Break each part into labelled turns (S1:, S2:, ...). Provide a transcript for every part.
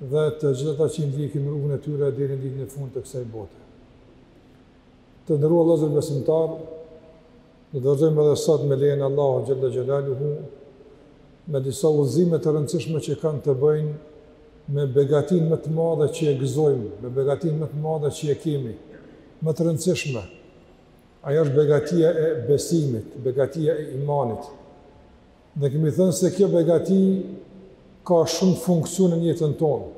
S1: dhe të gjithë ata që i ndjekin rrugën e tyre deri në ditën e fundit të kësaj bote. Të nderuar vëllezër besimtarë, do të vazhdojmë edhe sot me lejen e Allahut xhel-le xhelaluhu me disa udhëzime të rëndësishme që kanë të bëjnë me begatinë më të madhe që e gëzojmë, me begatinë më të madhe që e kemi, më të rëndësishme. Ajo është begatia e besimit, begatia e imanit. Ne kemi thënë se kjo begati ka shumë funksione në jetën tonë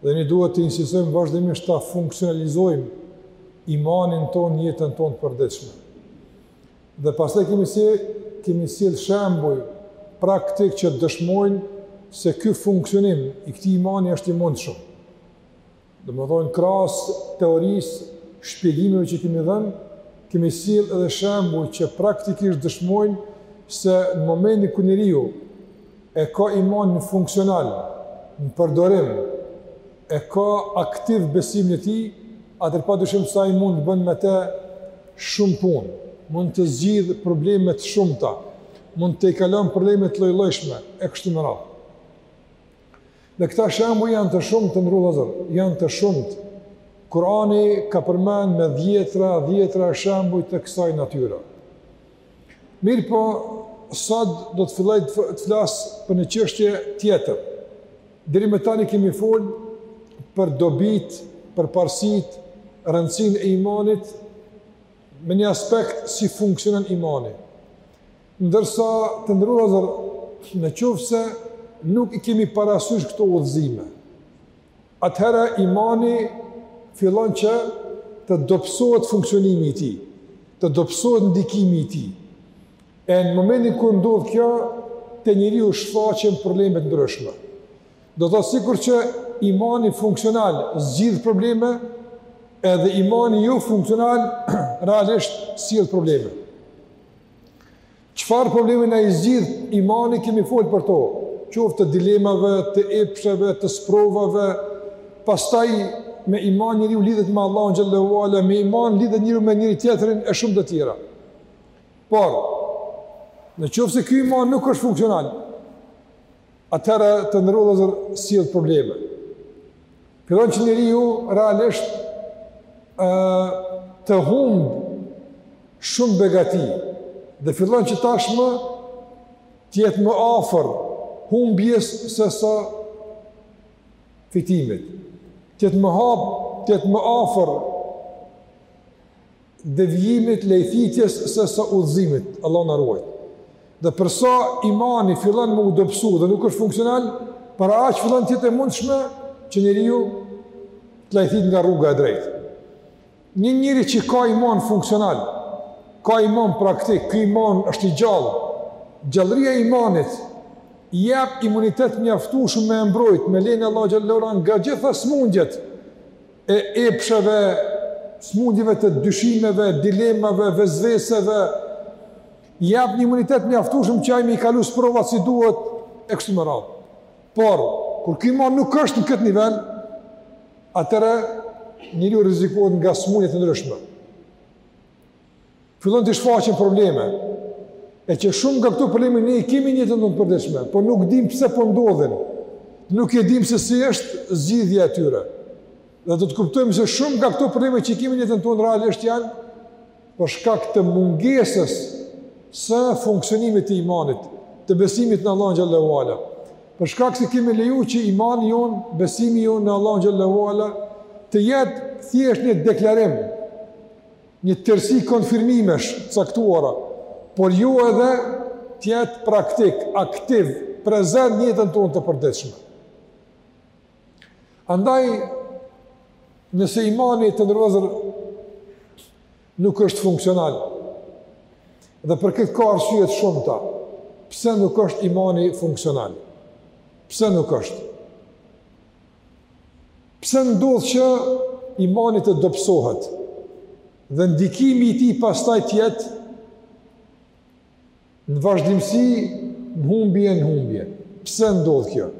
S1: dhe ne duhet të insistojmë vazhdimisht ta funksionalizojmë imanin tonë në jetën tonë të përditshme. Dhe pastaj kemi si kemi sjell shembuj praktikë që dëshmojnë se ky funksionim i këtij imani është i mundshëm. Domethënë, krahas teorisë, shpjegimeve që kemi dhënë, kemi sjell edhe shembuj që praktikisht dëshmojnë se në momentin kur njeriu e ka imanin funksional, në përdorim, e ka aktiv besimin e tij, atëherë pa dyshim se ai mund të bëjë me te shumë punë, mund të zgjidhë probleme të shumta, mund të tejkalon probleme të llojllojshme, e kështu me radhë. Dhe këta shembuj janë të shumtë të nderuar vëllezër, janë të shumtë. Kurani ka përmend me dhjetra, dhjetra shembuj të kësaj natyre. Mirëpo, sot do të filloj të flas për një çështje tjetër. Deri më tani kemi fol për dobitë, përparësitë, rëndësinë e imanit, me një aspekt si funksionon imani. Ndërsa, të nderuar vëllezër, në qoftë se nuk i kemi parasysh këto udhëzime, atëherë imani fillon që të dobësohet funksionimi i tij, të dobësohet ndikimi i tij. E në momentin kur ndodh kjo, te njeriu shfaqen probleme të ndryshme. Do të thotë sikur që imani funksional zgjidh probleme, edhe imani jofunksional realisht sjell probleme. Çfarë problemi na i zgjidh imani kemi fol për to, qoftë të dilemave, të epsheve, të sprovave. Pastaj me iman njeriu lidhet me Allahun xhel-le ue ala, me iman lidhet njeriu me njëri-tjetrin e shumë të tjera. Por në qoftë se ky iman nuk është funksional, atëherë të nderuar vëllezër, sjell probleme. Fillon që njeriu realisht e, të humbë shumë begati dhe fillon që tashmë të jetë më afër humbjes sesa fitimit. Të jetë më hap, të jetë më afër devijimit, lajthitjes sesa udhëzimit, Allah na ruajt. Dhe për sa imani fillon me u dobësu dhe nuk është funksional, po aq fillon të jetë e mundshme që njeriu të lajthit nga rruga e drejtë. Një njeri që ka iman funksional, ka iman praktik, ky iman është i gjallë. Gjallëria e imanit i jap imunitet mjaftueshëm me e mbrojt, me lejen e Allahut xhallahu nga gjitha smundjet e epsheve, smundjeve të dyshimeve, dilemave, vesveseve, i jap një imunitet mjaftueshëm që ai me i kalu sprovat si duhet e kështu me radhë. Por kur ky iman nuk është në këtë nivel, atëherë njeriu rrezikohet nga smundje të ndryshme. Fillojnë të shfaqen probleme, e që shumë nga këto probleme ne i kemi në jetën tonë të përditshme, po nuk dimë pse po ndodhin, nuk e dim se si është zgjidhja e tyre. Dhe do të kuptojmë se shumë nga këto probleme që i kemi në jetën tonë të përditshme, realisht janë për shkak të mungesës së funksionimit të imanit, të besimit në Allahun xhele ue ala. Për shkak se kemi leju që imani jonë, besimi jonë në Allahun xhele ue ala, të jetë thjesht një deklarim, një tërësi konfirmimesh të caktuara, por jo edhe të jetë praktik, aktiv, prezent në jetën tonë të përditshme. Andaj, nëse imani të nderuar vëllezër nuk është funksional, dhe për këtë ka arsye të shumta, pse nuk është imani funksional? Pse nuk është? Pse ndodh që imani të dobësohet dhe ndikimi i tij pastaj të jetë në vazhdimësi në humbje në humbje? Pse ndodh kjo?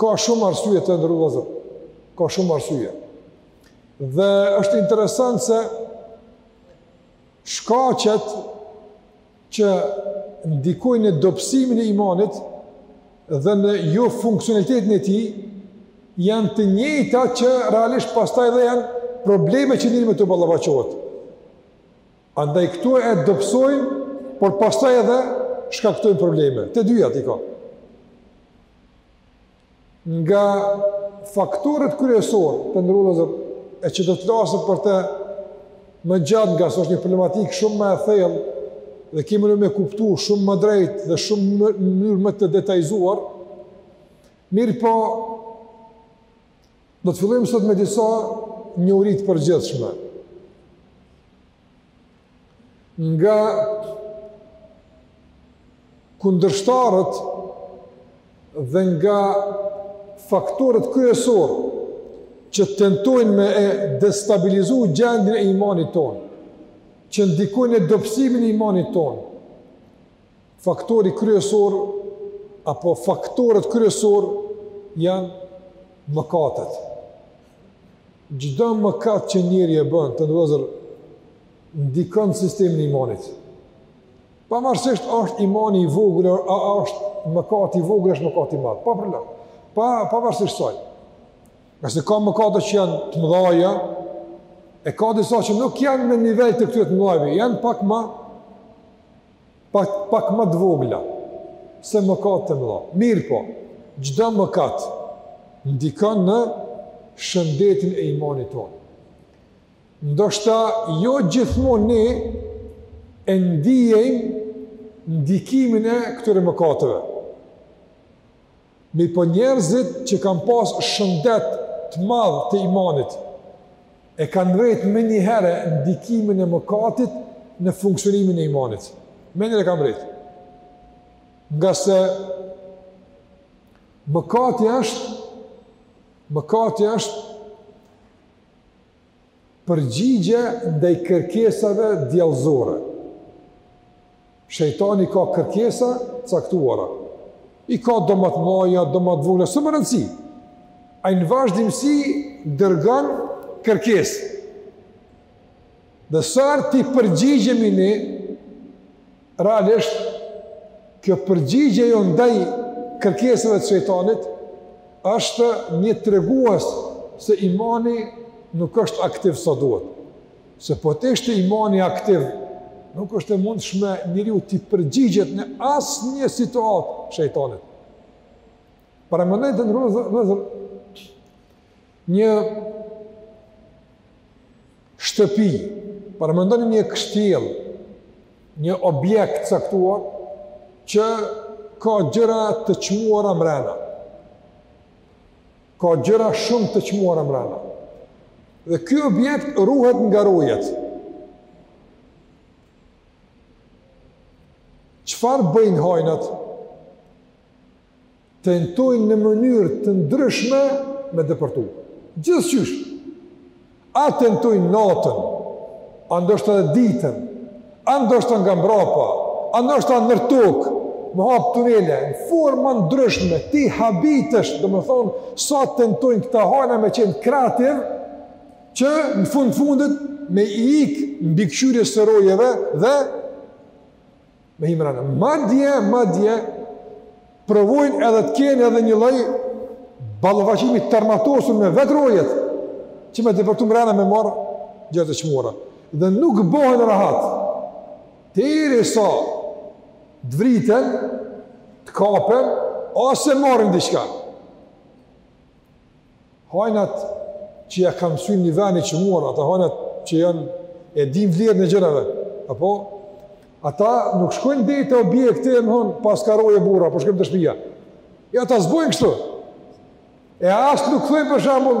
S1: Ka shumë arsye të nderuar. Ka shumë arsye. Dhe është interesant se Shkaqet që ndikojnë në dobësimin e imanit dhe në jo funksionalitetin e tij janë të njëjta që realisht pastaj edhe janë probleme që njeriu me to ballafaqohet. Andaj këto e dobësojnë, por pastaj edhe shkaktojnë probleme. Të dyjat i ka. Nga faktorët kryesorë, të nderuar vëllezër, e që do të flasim për te më gjatë ngase është një problematikë shumë më e thellë dhe kemi me e kuptu shumë më drejt dhe shumë më, më, më të detajizuar, mirëpo do të fillojmë sot me disa njohuri të përgjithshme. nga kundërshtarët dhe nga faktorët kryesorë që tentojnë me e destabilizu gjendjen e imanit tonë, që ndikojnë në dobësimin e imanit tonë. Faktori kryesor apo faktorët kryesorë janë mëkatet. Çdo mëkat që njeriu e bën, të nderuar, ndikon në sistemin e imanit. Pavarësisht a është imani i vogël, a është mëkat i vogël, a është mëkat i madh, pa problem. Pa, pavarësisht saj. Nëse ka mëkate që janë të mëdhaja, e ka disa që nuk janë në nivel të këtyre të mëdhajve, janë pak ma, pak, pak më të vogla, se mëkatet e mëdha. Mirëpo, çdo mëkat, ndikon në shëndetin e imanit tonë. Ndoshta jo gjithmonë ne e ndiejmë ndikimin e këtyre mëkateve. Mirëpo njerëzit që kanë pas shëndet të madh të imanit, e kanë vrejt menjëherë ndikimin e mëkatit në funksionimin e imanit. Menjëherë e kanë vrejt. Ngase mëkati është mëkati është Përgjigje ndaj kërkesave djallëzore. Shejtani ka kërkesa të caktuara. I ka do më të mëdha, do më të vogla, s'është me rëndësi. Ai në vazhdimësi dërgon kërkesë. Dhe sa herë t'i përgjigjemi ne, Realisht, kjo përgjigje jona ndaj kërkesave të shejtanit, është një tregues se imani nuk është aktiv sa duhet. Se po të ishte imani aktiv, nuk është e mundshme njeriu t'i përgjigjet në asnjë situatë shejtanit. Paramendoni të nderuar, një Shtëpi, paramendoni një kështjellë, një objekt të caktuar që ka gjëra të çmuara mbrenda. Ka gjëra shumë të çmuara mbrenda. Dhe ky objekt ruhet nga rojet. Çfarë bëjnë hajnat? tentojnë në mënyra të ndryshme me depërtu. Gjithqysh, a tentojnë natën, a ndoshta edhe ditën, a ndoshta nga mbrapa, a ndoshta nër tokë, me hapë tunele, në forma të ndryshme, ti habitesh, domethënë, sa tentojnë këta hajna me qenë kreativ, që në fund fundit me i ikë mbikëqyrjes së rojeve dhe me hi mrena. Madje, madje, provojnë edhe të kenë edhe një lloj ballafaqimi të armatosun me vetë rojet, që me depërtu mrena me marrë gjëra të çmuara. Dhe nuk bëhen rahat, derisa të vriten, të kapen, ose marrin diçka. Hajnat që ia kanë mësy një veni të çmuar, ata hajnat që janë e dinë vlerën e gjërave, apo, ata nuk shkojnë te do objekte domethënë pa asnjë roje burra, po shkojnë te shpija. E ata s'bojnë kështu. E as nuk thojnë për shembull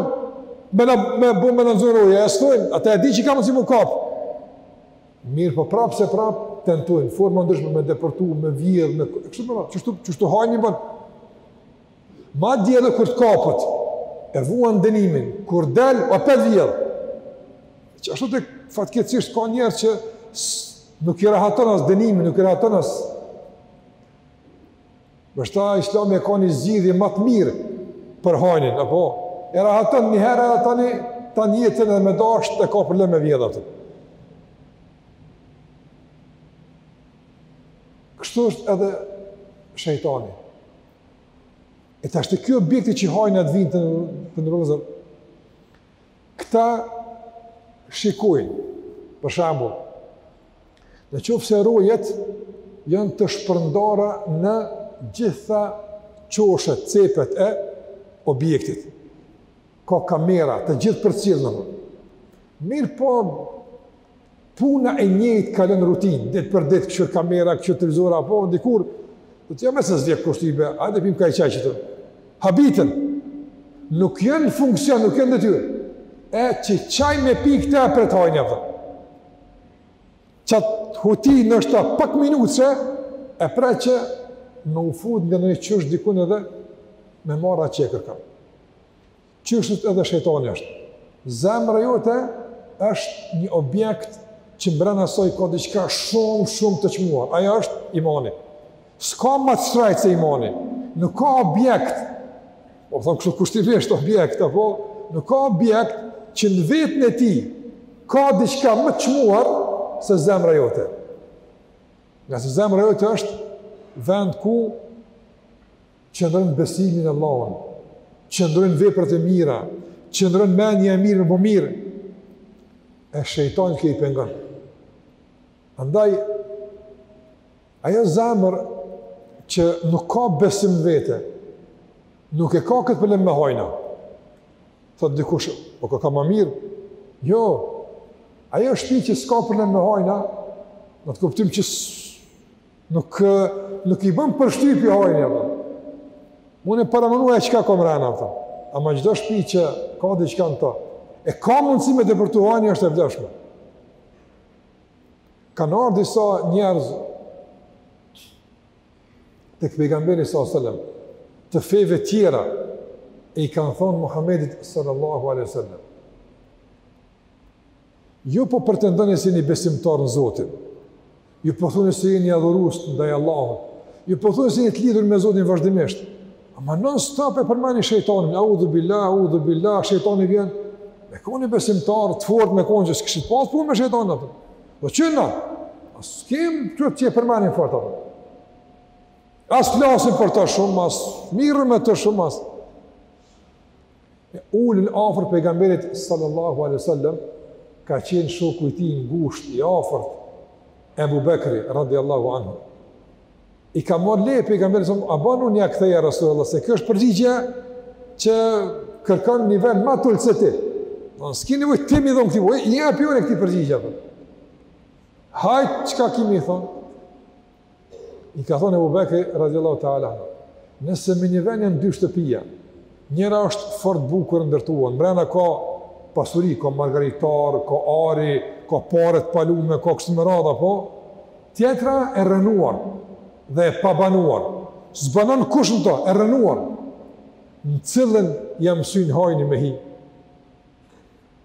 S1: me, në, me bu me në roje, e as s'thojnë, ata e dinë që ka mundësi m'u kapë. Mirëpo prapë se prapë, tentojnë, forma të ndryshme me depërtu, me vjedh, me kështu me radhë, qështu qështu hajni. Madje edhe kur të kapet, e vuan dënimin, kur del, apet vjedh. Qashtu de fatkeqësisht ka njerëz që nuk i rahaton as dënimi, nuk i rahaton as... Bash ta islami e ka një zgjidhje ma të mirë për hajnin, apo? E rahaton një herë edhe tani, tanë jetën edhe me dashtë e ka problem me vjedh atë. Kështu është edhe shejtani. E tash te ky objekti që hajnat vijnë të përndërëzër, këta shikojnë, për shembull, në qoftë se rojet janë të shpërndara në gjitha qoshet, cepet e objektit. Ka kamera, të gjithë përcjellin. Mirëpo, puna e njëjtë kalon në rutinë, ditë për ditë, kështu kamera, kështu televizora, apo dikur, thotë jam se s'di çka kështu i bie, hajde pim ka një çaj qëtu, habiten, nuk janë në funksion, nuk janë në detyrë, e qaj çaj me pi këta e pret hajni, apo, qatë hutinë shtatë pak minutëshe, e pret që me u fut nga një qosh dikun edhe, me marrë ata që e kërkon. Qështu edhe shejtani është. Zemra jote është një objekt që mbrena saj ka diçka shumë, shumë të çmuar. Ajo është imani. S'ka më të shtrajt se imani. Nuk ka objekt, po themi kështu kushtimisht objekt, apo, nuk ka objekt që në veten e tij ka diçka më të çmuar se zemra jote. Ngase zemra jote është vend ku Qëndron besimi në Allahun, qëndrojnë veprat e mira, qëndron mendja e mirë me bo mirë, e shejtani që i pengon. Andaj, ajo zemër që nuk ka besim vete, nuk e ka këtë problem me hajna. Thotë dikush, po e ka ma mirë? Jo, ajo shpi që s'ka problem me hajna, në atë kuptim që Nuk, nuk i bën përshtypje hajni, apo. Unë e paramenu e çka ka mrena, apo. Ama çdo shpi që ka diçka në ta. E ka mundësinë me depërtu hajni është e vlefshme. Kanë ardhë disa njerëz tek pejgamberi s.a.s. të feve tjera e i kanë thonë Muhammedit sallallahu a.s. Ju po pretendoni se jeni besimtar në Zotin. Ju po thoni se jeni adhurues ndaj Allahut. Ju po thoni se jeni të lidhur me Zotin vazhdimisht. Ama non stop e përmendni shejtanin, audhu billah, audhu billah, shejtani vjen. Me konë besimtar të fortë me konë që s'kishit pas punë me shejtanin apo. Po çe na. As s'kem që e përmendim fort atë. As flasim për të shumë as, merremi me të shumë as. E ulun afër pejgamberit sallallahu alaihi wasallam ka qenë shoku i tij i ngushtë i afërt Ebu Bekri radhiyallahu anhu. I ka marrë leje pejgamberit s.a.s. a bën unë ja kthej ja Rasulullah se kjo është përgjigje që kërkon nivel më të ulët se ti. Ti s'ki nevojë ti me i dhon këtij, i jap unë këtij përgjigje apo. Hajt çka ki me i thonë? I ka thonë Ebu Bekri, radiallahu ta'ala anhu, nëse në një ven janë dy shtëpia, njëra është fort bukur e ndërtuar, mbrena ka pasuri, ka margaritar, ka ari, ka pare të palume, e kështu më radha, po, tjetra e rrënuar dhe e pabanuar, s'banon kush në to, e rrënuar, në cilën ja msynë hajni me hi.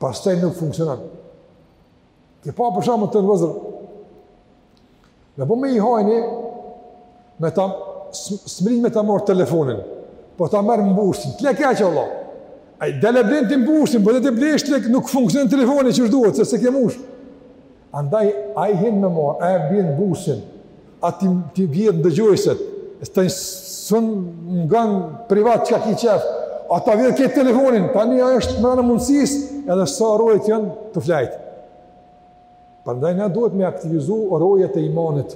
S1: Pastaj nuk funksionon. Ti pa për shembull të vëzër. Me bo me hi hajni me ta smrin me ta marr telefonin. Po ta merr mbushësin. Ti e ke ajo valla. Ai dele blen ti mbushësin, po deri t'blesh ti nuk funksionon telefoni që duhet se s'e ke mush. Andaj, ai hin me marrë, a e vjedh mbushësin, a t'i, t'i vjedh ndëgjojset, e ti s'un ngon privat çka ki qef, a ta vjedh këtë telefonin, tani ajo është ma në mundësi, edhe sa rojet janë të flajtë. Prandaj, na duhet me aktivizu rojet e imanit,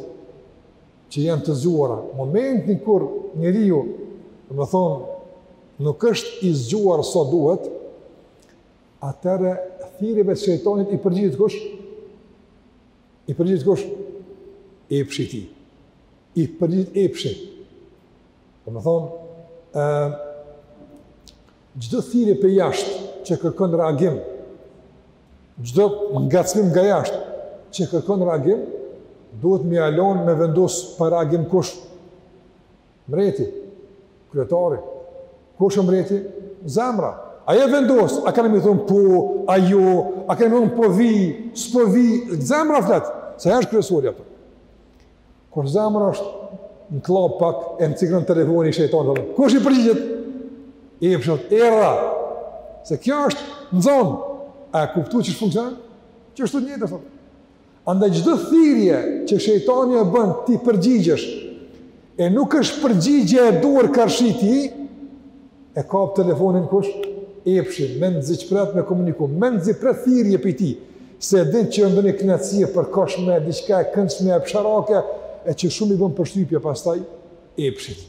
S1: që janë të zgjuara. Momentin kur njeriu, domethonë, nuk është i zgjuar sa duhet, Atëherë thirrjeve të shejtanit i përgjigjet kush? I përgjigjet kush? Epshi i tij. I përgjigjet epshi. Domethënë, ë çdo thirrje prej jashtë që kërkon reagim, çdo ngacmim nga jashtë që kërkon reagim, duhet me ia lon me vendos për reagim kush? Mbreti, kryetari, kush është mbreti? Zemra. Ajo vendos, a kanë me i thonë po, a jo, a kanë me i thonë po vij, s'po vij, zemra flet, se ajo është kryesorja. Po kur zemra është në kllapi pak, e në cikërron telefoni i shejtonit, dhe, kush i përgjigjet? Epshi, e rra, se kjo është e nxonë, a e kuptu qysh funksionon? Qështu njejtë, thotë. Andaj çdo thirrje që shejtani e bën ti i përgjigjesh e nuk është përgjigje e duhur karshi tij, e kap telefonin kush? Epshi, mezi ç'pret me komuniku, mezi pret thirrje prej tij, se e din që ndonji kënaqësi e përkohshme, diçka e këndshme, epsharake, e që shumë i bën përshtypje pastaj epshit.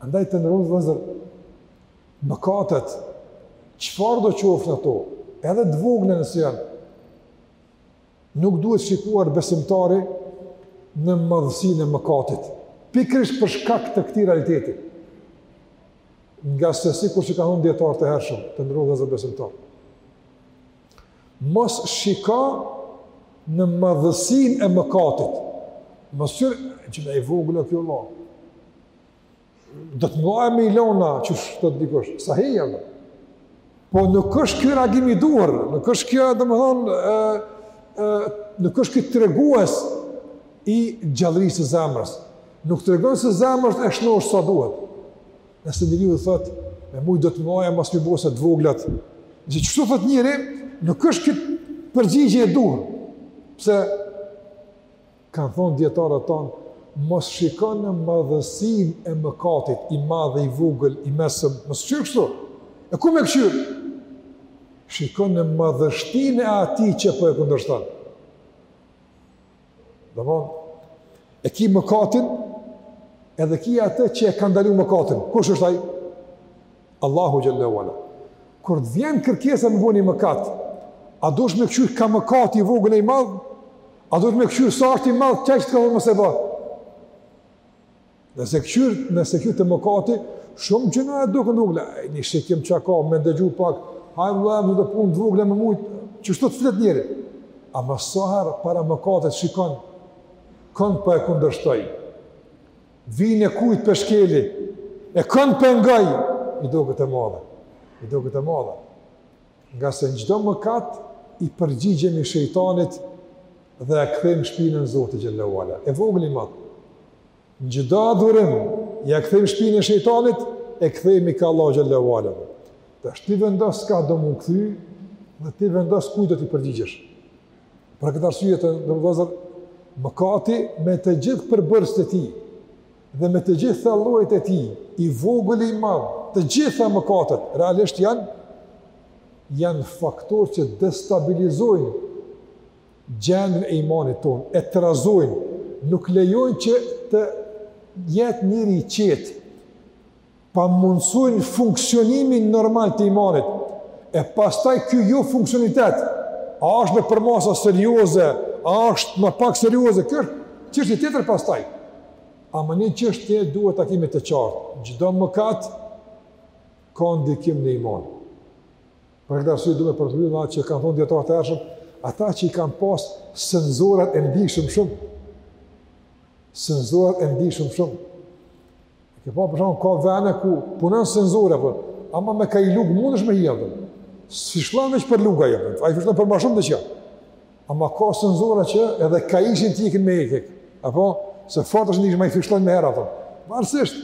S1: Andaj të nderuar vëllezër, mëkatet, çfarëdo qofshin ato, edhe të vogla nëse janë, Nuk duhet shikuar besimtari në madhësinë e mëkatit, pikërisht për shkak të këtij realiteti, ngase sikur që kanë thonë dijetarët e hershëm, të nderuar vëllezër besimtarë. Mos shiko në madhësinë e mëkatit, me kqyr, që ma e vogël kjo vlla, Do të mëdhaja me i lon, qështu diqysh, sa he jam. Po nuk është ky reagim i duhur, nuk është kjo, domethonë, nuk është ky tregues i gjallërisë së zemrës. Nuk tregon se zemra është e shnoshë sa duhet. Nëse njeriu thotë, me mujt do të mëdhaja, mos me i bo, se të voglat. Nëse qështu thotë njeri, nuk është kjo përgjigje e duhur. Pse, Kanë thonë dijetarët tanë, mos shiko në madhësinë e mëkatit, i madh e i vogël, i mesëm, mos kqyr kështu. E ku me kqyr? Shiko në madhështinë e atij që po e kundërshton. Domthon e ki mëkatin, edhe ki atë që e ka ndalu mëkatin. Kush është ai? Allahu xhel-le ue ala. Kur të vjen kërkesa me bo një mëkat, a duhet me kqyr ka mëkati i vogël i madh? A duhet me kqyr sa është i madh qaj që t'ka thonë mos e bëj? Nëse kqyr, nëse kqyr te mëkati, shumë gjëna duken të vogla. Një shikim çka ka me dëgju pak, hajt vëlla këto punë të vogla më shumë, qështu flet njeri. Ama sa herë para mëkatit shikon kon po e kundërshtoj. Vijën e kujt pe shkeli, e kënd pe ngoj, i duket e madhe. I duket e madhe. Ngase në çdo mëkat i përgjigjemi shejtanit dhe ja kthejmë shpinën Zotit xhele ue ala. I vogël i madh. Në çdo adhurim ja kthejmë shpinën shejtanit, e kthehemi ka Allahu xhele ue ala. Tash ti vendos ka do m'u kthy dhe ti vendos kujt do t'i përgjigjesh. Për këtë arsye të nderuar vëllezër, mëkati me të gjithë përbërësit e tij, dhe me të gjitha llojet e tij, i vogël i madh, të gjitha mëkatet, realisht janë, janë faktorë që destabilizojnë gjendën e imanit tonë, e trazojnë, nuk lejojnë që të jetë njeriu i qetë, pamundësojnë funksionimin normal të imanit, e pastaj ky jofunksionalitet, a është me përmasa serioze, a është më pak serioze, kjo është çështje tjetër pastaj. Ama një çështje duhet ta kemi të qartë, çdo mëkat, ka ndikim në iman. Për këtë arsye du me përmend, atë që kanë thonë dijetarët e hershëm, ata që i kanë pas senzorat e ndishëm shumë, senzorat e ndishëm shumë, E ke pa për shembull, ka vene ku punon senzori, për, po, ama me ka i lugë mundesh me hi aty. S'i fishllon veç për lugë ajo, a i fishllon për ma shumë të qja. Ama ka senzora që edhe kaishin të ikin me e hjek. Apo, se fatë është në ishë ma i fishllon menjëherë atë. Varsisht.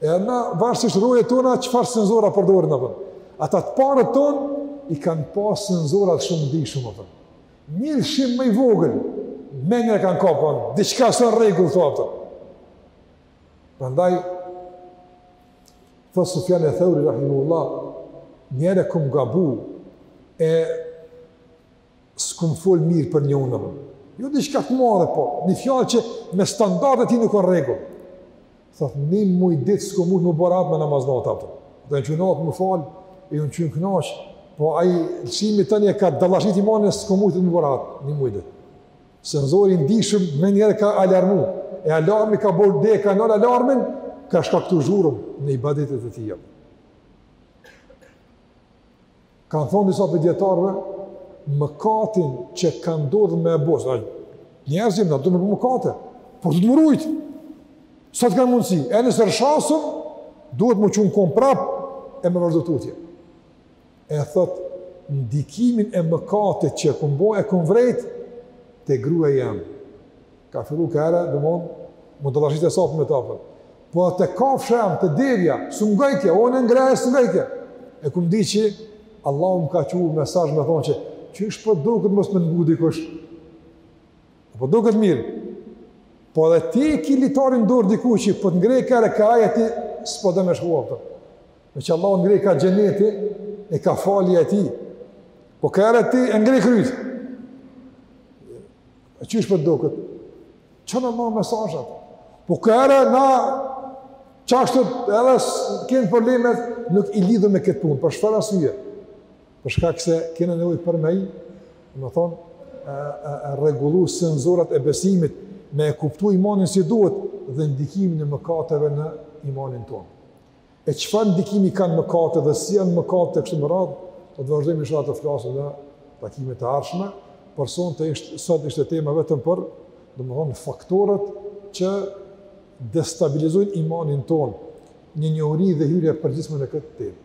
S1: E na, varsisht roje tona, çfarë senzora përdorin ato. Ata të parët tonë, i kanë pas senzorat shumë ndishëm ato. Një lëshim më i vogël, menjëherë e kanë kap, thonë, diçka s'o n'rregull thonë ata. Prandaj thotë Sufjan eth-Theuri rahimehullah, njëherë kom gabu e s'kom fol mirë për njonin. Jo diçka të madhe po, një fjalë që me standardet e tij nuk o n'rregull. Thot një muj ditë s'kom mujtë m'u bo rahat me namaz nate. Dhe në që natë me falë, e unë qënë knashë, po ai lëshimi tani e ka dalashit imanin, s'kom mujtë m'u bo rahat një muj ditë. Senzori i ndishëm menjëherë ka alarmu, e alarmi ka bërë dhe ka nëllë alarmin, ka shkaktu zhurmë në ibadetet e tija. Kanë thonë disa prej dijetarëve, mëkatin që m'ka ndodhë me e bo, se njerëz jemi, na do me bo mëkate, por duhet m'u rujtë, sa të kanë mundësi, e nëse rrëshqasim, duhet m'u çu n'kom prapë, e me vazhdu tutje. E thotë, ndikimin e mëkatit që e kom bo, e kom vrejtë, te gruja jem, Ka fillu ka era, dhe mon, më të lashit e sapën e tapën. Po atë të kafshë jam, të devja, së më gajtja, o në ngrejë, së më gajtja. E këmë di që Allah më ka çu mesazh me thonë që qysh po duket mos me ngu dikush. Po duket mirë. Po edhe ti e ki litarin n'dorë diku që po të ngrejë kërë e ka aja ti, s'po do me shkua për. Me që Allah ngrejë kah xheneti, e kah falja ti. Po kur ti e ngreh krytë. E qysh po duket? Që në marë mesazhat? Po kur na qashtu edhe kena probleme nuk i lidhim me këtë punë, për çfarë arsye? Për shkak se kena nevojë për me i, domethonë, rregullu senzorat e besimit, me e kuptu imanin si duhet dhe ndikimin e mëkateve në imanin tonë. E çfarë ndikimi kanë mëkatet dhe si janë mëkatet e kështu me radhë, do të vazhdojmë inshallah të flasim në takimet e ardhshme. Por sonte ishte sot ishte tema vetëm për, domethënë faktorët që destabilizojnë imanin tonë, një njohuri dhe hyrje e përgjithshme në këtë temë.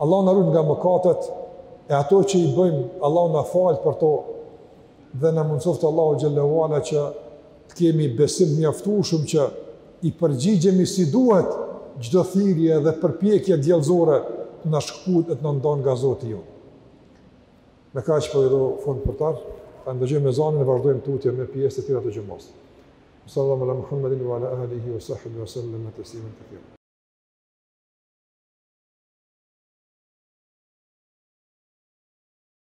S1: Allahu na ruajt nga mëkatet e ato që i bëjmë, Allahu na fal për to. dhe na mundësoftë Allahu xhelle ue ala që të kemi besim të mjaftueshëm që i përgjigjemi si duhet çdo thirrje dhe përpjekje djallëzore të na shkëput e të na ndan nga Zoti jonë. Me kaq po i dhu fund për ta. Ta ndëgjojmë ezanin e vazhdojmë tutje me pjesë të tjera të xhumasë. Sallallahu ala Muhammedin wa ala alihi wa sahbihi wa sallam taslimen katira.